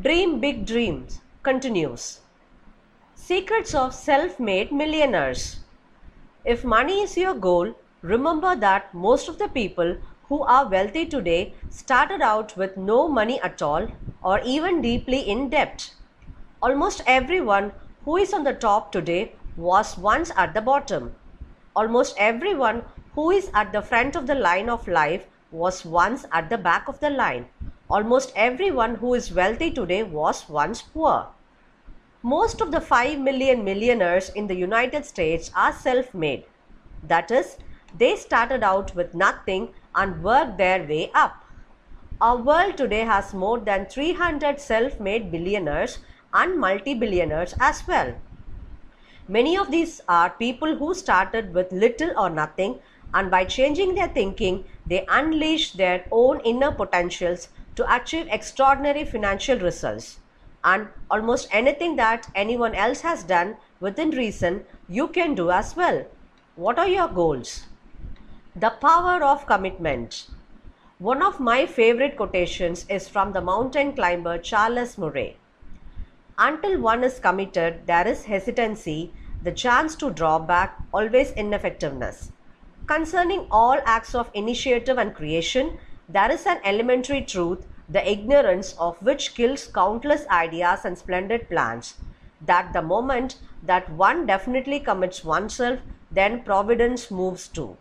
Dream Big Dreams continues. Secrets of Self Made Millionaires. If money is your goal, remember that most of the people who are wealthy today started out with no money at all or even deeply in debt. Almost everyone who is on the top today was once at the bottom. Almost everyone who is at the front of the line of life was once at the back of the line. Almost everyone who is wealthy today was once poor. Most of the 5 million millionaires in the United States are self made. That is, they started out with nothing and worked their way up. Our world today has more than 300 self made billionaires and multi billionaires as well. Many of these are people who started with little or nothing, and by changing their thinking, they unleash their own inner potentials to achieve extraordinary financial results. And almost anything that anyone else has done within reason, you can do as well. What are your goals? The power of commitment. One of my favorite quotations is from the mountain climber Charles Murray. Until one is committed, there is hesitancy, the chance to draw back, always ineffectiveness. Concerning all acts of initiative and creation, there is an elementary truth, the ignorance of which kills countless ideas and splendid plans. That the moment that one definitely commits oneself, then providence moves too.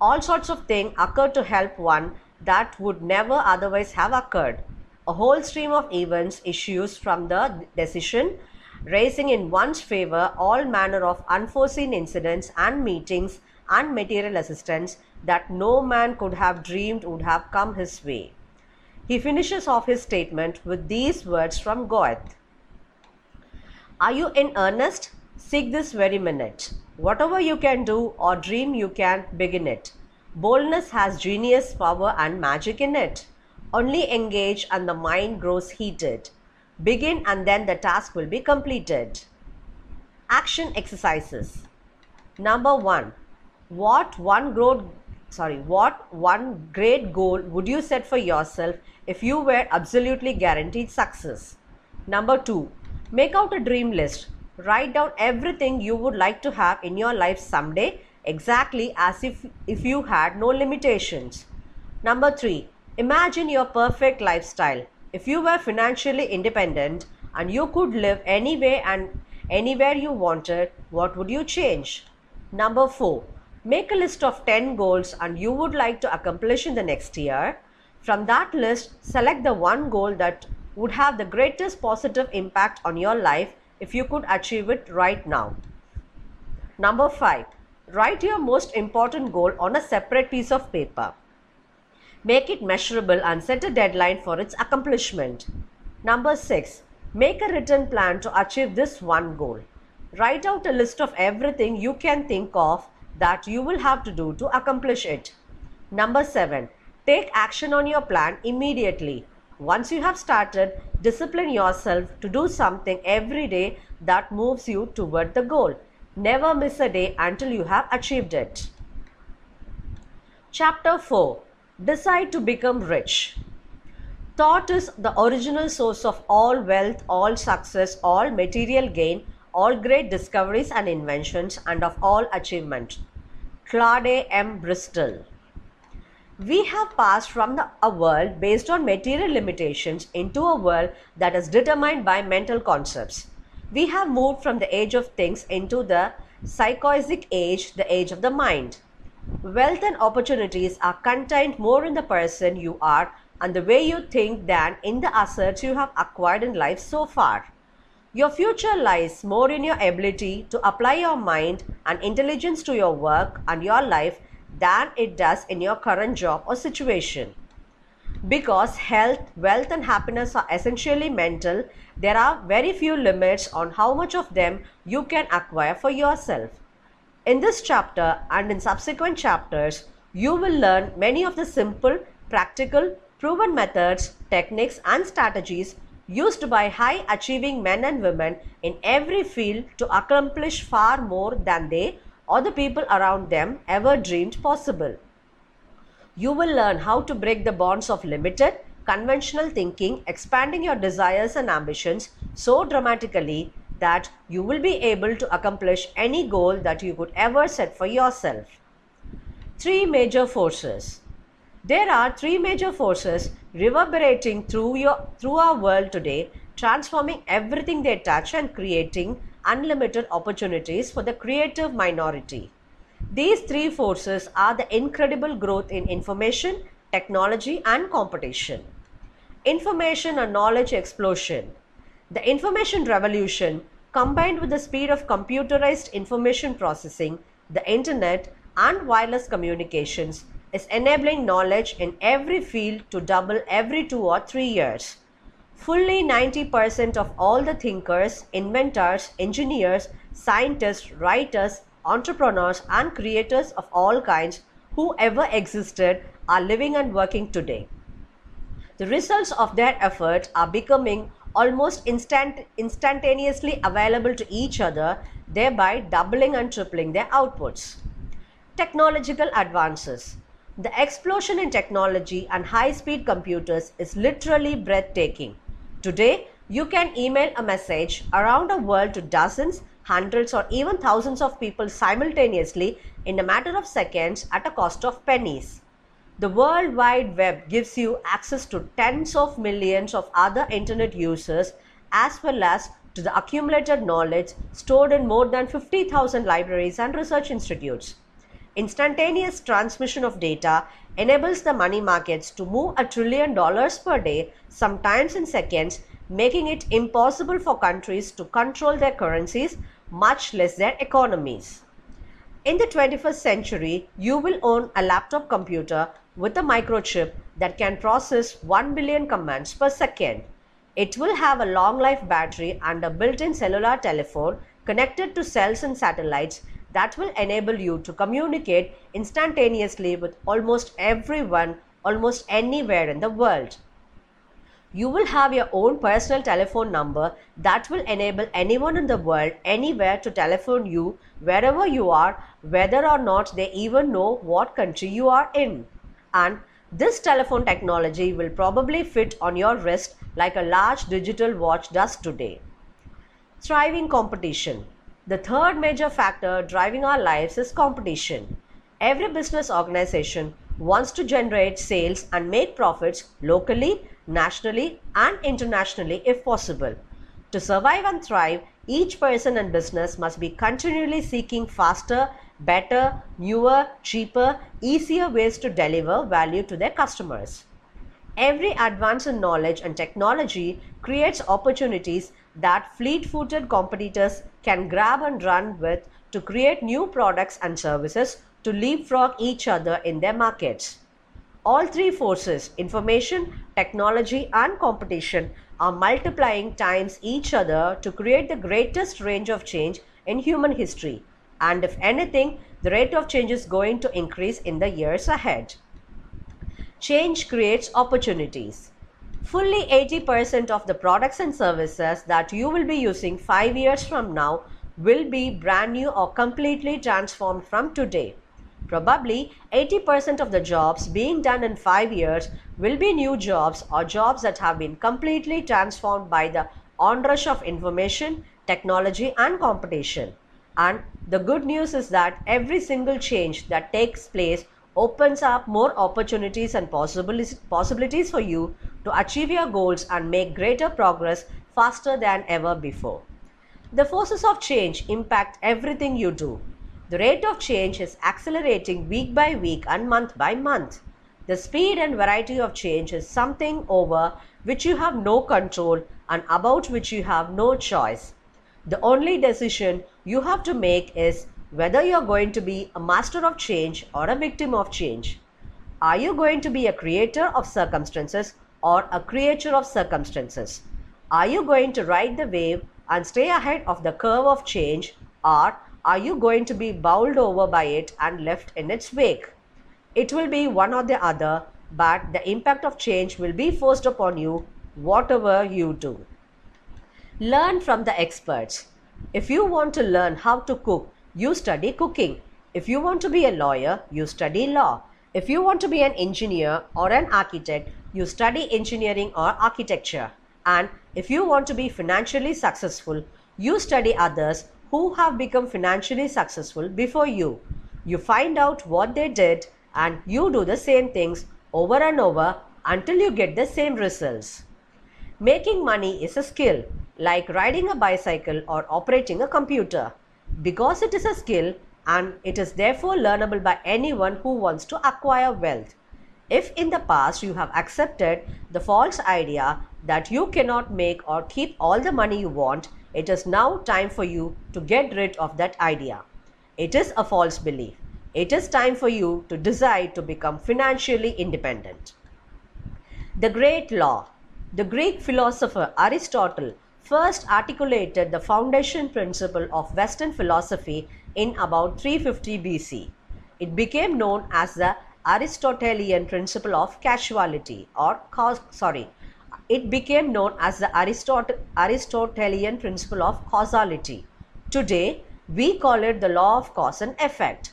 All sorts of things occur to help one that would never otherwise have occurred. A whole stream of events issues from the decision, raising in one's favor all manner of unforeseen incidents and meetings and material assistance that no man could have dreamed would have come his way. He finishes off his statement with these words from Goethe Are you in earnest? Seek this very minute. Whatever you can do or dream, you can begin it. Boldness has genius, power, and magic in it. Only engage, and the mind grows heated. Begin, and then the task will be completed. Action exercises. Number one, what one growth sorry what one great goal would you set for yourself if you were absolutely guaranteed success? Number 2 make out a dream list. Write down everything you would like to have in your life someday exactly as if if you had no limitations. Number 3 imagine your perfect lifestyle. If you were financially independent and you could live anywhere and anywhere you wanted what would you change? Number 4 Make a list of 10 goals and you would like to accomplish in the next year. From that list, select the one goal that would have the greatest positive impact on your life if you could achieve it right now. Number 5. Write your most important goal on a separate piece of paper. Make it measurable and set a deadline for its accomplishment. Number 6. Make a written plan to achieve this one goal. Write out a list of everything you can think of that you will have to do to accomplish it. Number 7. Take action on your plan immediately. Once you have started, discipline yourself to do something every day that moves you toward the goal. Never miss a day until you have achieved it. Chapter 4 Decide to become rich. Thought is the original source of all wealth, all success, all material gain, all great discoveries and inventions, and of all achievement. Claude M. Bristol. We have passed from the, a world based on material limitations into a world that is determined by mental concepts. We have moved from the age of things into the psychozoic age, the age of the mind. Wealth and opportunities are contained more in the person you are and the way you think than in the assets you have acquired in life so far. Your future lies more in your ability to apply your mind and intelligence to your work and your life than it does in your current job or situation. Because health, wealth, and happiness are essentially mental, there are very few limits on how much of them you can acquire for yourself. In this chapter and in subsequent chapters, you will learn many of the simple, practical, proven methods, techniques, and strategies used by high achieving men and women in every field to accomplish far more than they or the people around them ever dreamed possible. You will learn how to break the bonds of limited, conventional thinking, expanding your desires and ambitions so dramatically that you will be able to accomplish any goal that you could ever set for yourself. Three major forces. There are three major forces reverberating through, your, through our world today, transforming everything they touch and creating unlimited opportunities for the creative minority. These three forces are the incredible growth in information, technology and competition. Information and knowledge explosion. The information revolution combined with the speed of computerized information processing, the internet and wireless communications is enabling knowledge in every field to double every two or three years. Fully 90% of all the thinkers, inventors, engineers, scientists, writers, entrepreneurs and creators of all kinds who ever existed are living and working today. The results of their efforts are becoming almost instant, instantaneously available to each other, thereby doubling and tripling their outputs. Technological advances. The explosion in technology and high-speed computers is literally breathtaking. Today, you can email a message around the world to dozens, hundreds or even thousands of people simultaneously in a matter of seconds at a cost of pennies. The World Wide Web gives you access to tens of millions of other internet users as well as to the accumulated knowledge stored in more than 50,000 libraries and research institutes. Instantaneous transmission of data enables the money markets to move a trillion dollars per day, sometimes in seconds, making it impossible for countries to control their currencies, much less their economies. In the 21st century, you will own a laptop computer with a microchip that can process 1 billion commands per second. It will have a long life battery and a built-in cellular telephone connected to cells and satellites that will enable you to communicate instantaneously with almost everyone almost anywhere in the world. You will have your own personal telephone number that will enable anyone in the world anywhere to telephone you wherever you are, whether or not they even know what country you are in. And this telephone technology will probably fit on your wrist like a large digital watch does today. Thriving competition. The third major factor driving our lives is competition. Every business organization wants to generate sales and make profits locally, nationally, and internationally if possible. To survive and thrive, each person and business must be continually seeking faster, better, newer, cheaper, easier ways to deliver value to their customers. Every advance in knowledge and technology creates opportunities that fleet-footed competitors can grab and run with to create new products and services to leapfrog each other in their markets. All three forces, information, technology and competition are multiplying times each other to create the greatest range of change in human history. And if anything, the rate of change is going to increase in the years ahead. Change creates opportunities. Fully 80% of the products and services that you will be using 5 years from now will be brand new or completely transformed from today. Probably 80% of the jobs being done in 5 years will be new jobs or jobs that have been completely transformed by the onrush of information, technology and competition. And the good news is that every single change that takes place opens up more opportunities and possibilities possibilities for you to achieve your goals and make greater progress faster than ever before. The forces of change impact everything you do. The rate of change is accelerating week by week and month by month. The speed and variety of change is something over which you have no control and about which you have no choice. The only decision you have to make is whether you are going to be a master of change or a victim of change. Are you going to be a creator of circumstances or a creature of circumstances? Are you going to ride the wave and stay ahead of the curve of change or are you going to be bowled over by it and left in its wake? It will be one or the other, but the impact of change will be forced upon you whatever you do. Learn from the experts. If you want to learn how to cook, you study cooking. If you want to be a lawyer, you study law. If you want to be an engineer or an architect, you study engineering or architecture. And if you want to be financially successful, you study others who have become financially successful before you. You find out what they did and you do the same things over and over until you get the same results. Making money is a skill like riding a bicycle or operating a computer. Because it is a skill and it is therefore learnable by anyone who wants to acquire wealth. If in the past you have accepted the false idea that you cannot make or keep all the money you want, it is now time for you to get rid of that idea. It is a false belief. It is time for you to decide to become financially independent. The Great Law The Greek philosopher Aristotle first articulated the foundation principle of Western philosophy in about 350 BC. It became known as the Aristotelian principle of causality or cause, sorry it became known as the Aristot Aristotelian principle of causality. Today, we call it the law of cause and effect.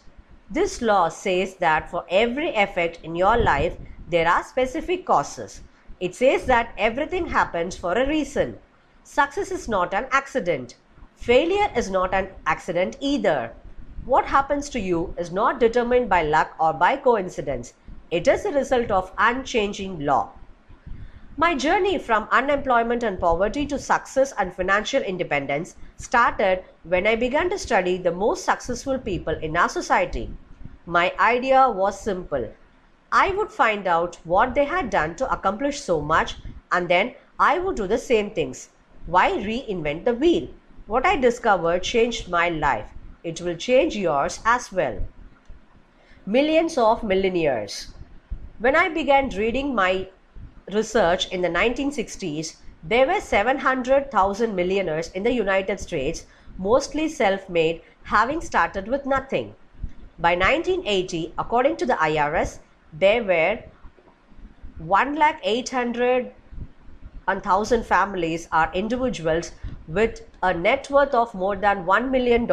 This law says that for every effect in your life, there are specific causes. It says that everything happens for a reason. Success is not an accident. Failure is not an accident either. What happens to you is not determined by luck or by coincidence. It is a result of unchanging law. My journey from unemployment and poverty to success and financial independence started when I began to study the most successful people in our society. My idea was simple. I would find out what they had done to accomplish so much and then I would do the same things. Why reinvent the wheel? What I discovered changed my life. It will change yours as well. Millions of millionaires. When I began reading my research in the 1960s, there were 700,000 millionaires in the United States, mostly self made, having started with nothing. By 1980, according to the IRS, there were 1,800 1,000 families are individuals with a net worth of more than $1 million.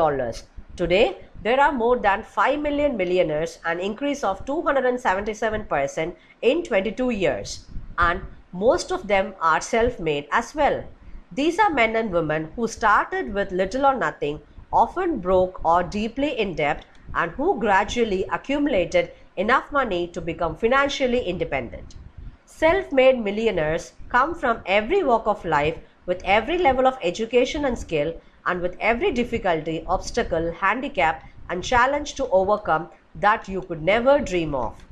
Today, there are more than 5 million millionaires, an increase of 277% in 22 years. And most of them are self made as well. These are men and women who started with little or nothing, often broke or deeply in debt, and who gradually accumulated enough money to become financially independent. Self made millionaires come from every walk of life with every level of education and skill and with every difficulty, obstacle, handicap, and challenge to overcome that you could never dream of.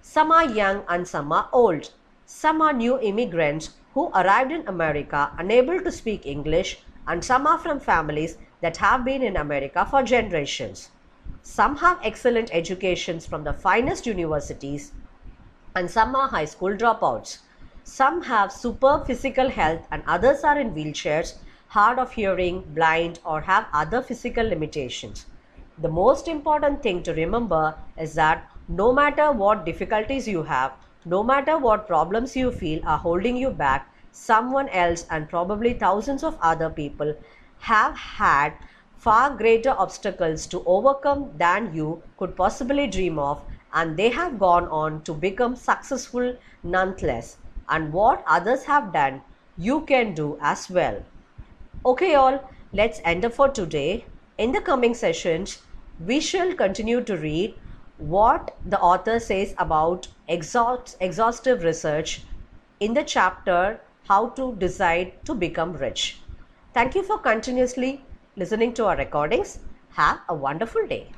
Some are young and some are old. Some are new immigrants who arrived in America unable to speak English, and some are from families that have been in America for generations. Some have excellent educations from the finest universities and some are high school dropouts. Some have superb physical health and others are in wheelchairs, hard of hearing, blind or have other physical limitations. The most important thing to remember is that no matter what difficulties you have, no matter what problems you feel are holding you back, someone else and probably thousands of other people have had far greater obstacles to overcome than you could possibly dream of and they have gone on to become successful nonetheless. And what others have done, you can do as well. Okay, all, let's end up for today. In the coming sessions, we shall continue to read what the author says about exhaust, exhaustive research in the chapter How to Decide to Become Rich. Thank you for continuously listening to our recordings. Have a wonderful day.